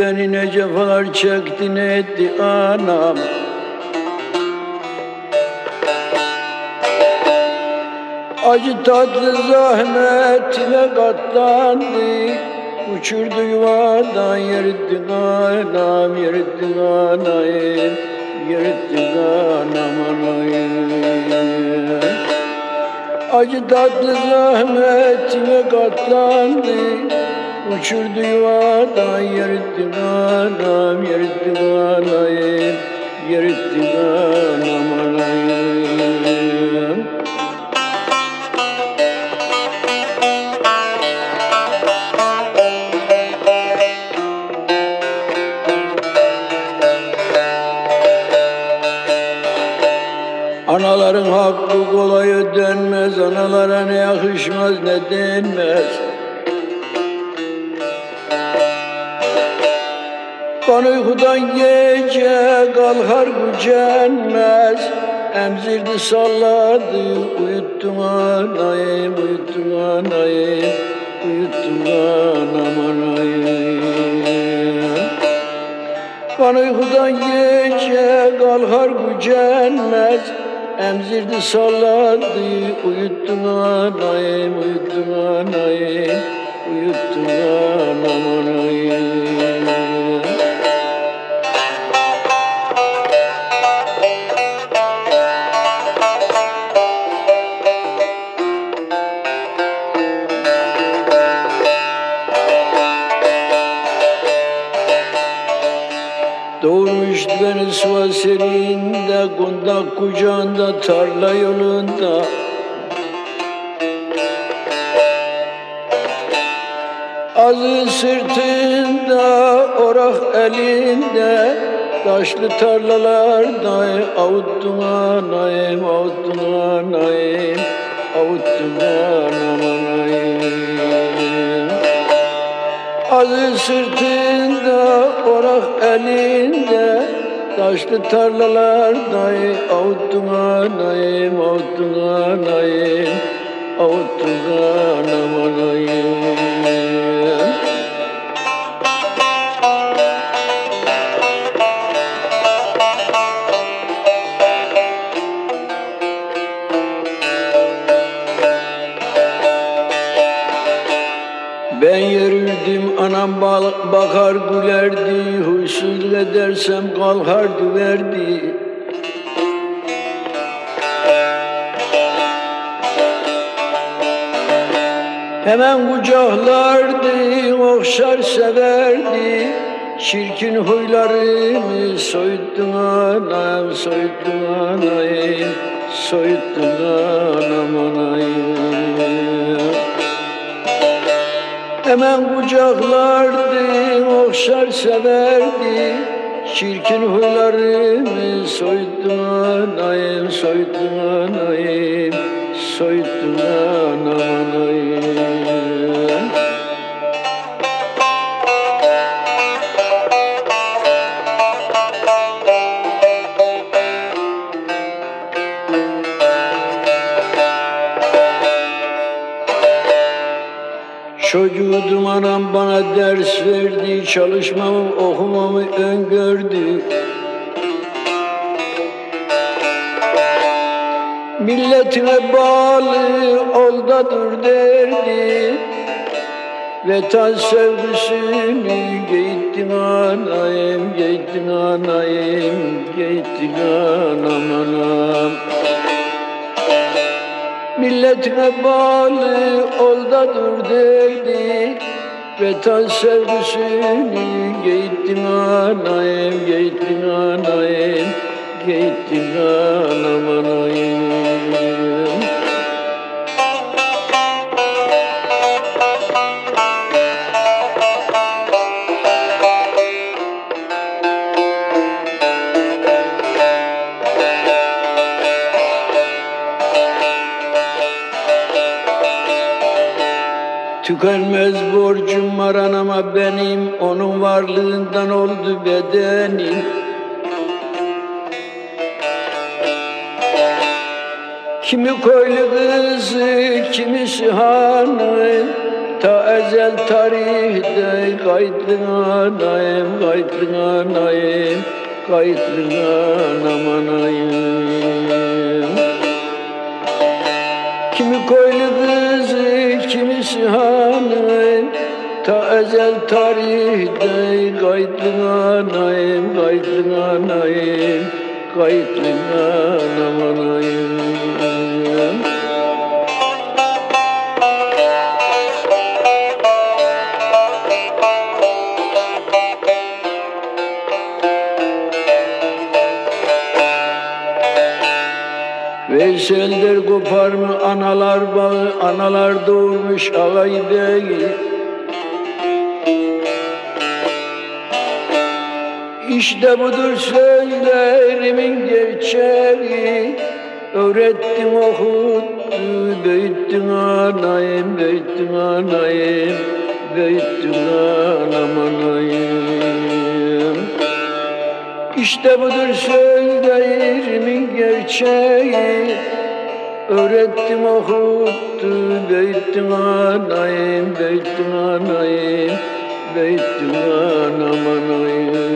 beni ne cefalar çekti ne etti anam. Acı tatlı zahmetine katlandı. Uçurdu yuvadan yeritti anam Yeritti anayım Yeritti anam anayım. Acı tatlı zahmetine katlandı Uçurdu yuvadan yeritti anam Yeritti anayım Yeritti anam anayım Anaların hakkı kolay ödenmez, analara ne yakışmaz ne denmez. Kan uykudan gece kalkar gücenmez, emzirdi salladı, uyuttun anayım, uyuttun anayım, uyuttun anam anayım. Kan uykudan gece kalkar gücenmez, Emzirdi salladı, uyuttun anayım, uyuttun anayım, uyuttun anam anayım. Suva serinde, kundak kucağında, tarla yolunda. Azı sırtında, orak elinde, taşlı tarlalarda avuttun anayım, avuttun anayım, avuttun anam anayım. Azı sırtında, orak elinde Taşlı tarlalarda avuttun anayım, avuttun anayım Avuttun anam anayım yürürdüm anam bakar gülerdi Huysuz edersem kalkardı verdi. Hemen kucaklardı, okşar severdi. Çirkin huylarımı soyuttun anam, soyuttun anayım Soyuttun anam anayım Hemen kucaklardı, okşar severdi Çirkin huylarımı soydun anayım, soydun anayım Soydun anayım Çocuğudum anam bana ders verdi, çalışmamı okumamı öngördü. Milletine bağlı ol da dur derdi. Vatan sevgisini geyittin anayım, geyittin anayım, geyittin anam anam. Milletine bağlı ol da dur derdi Vatan sevgisini geyittin anayım, geyittin anayım Geyittin anam anayım Tükenmez borcum var anama benim Onun varlığından oldu bedenim. Kimi koylu kızı, kimisi hanı Ta ezel tarihte kayıtlın anayım Kayıtlın anayım Kayıtlın anamanayım ezel tarihte kayıtlın anayım Kayıtlın anayım Kayıtlın anamanayım Veysel'dir kopar mı analar bağı, analar doğurmuş ağay İşte budur sözlerimin gerçeği, öğrettin okuttu, büyüttün anayım, büyüttün anayım, büyüttün anam anayım. İşte budur sözlerimin gerçeği Öğrettim okuttu büyüttüm anayım Büyüttüm anayım Büyüttüm anam anayım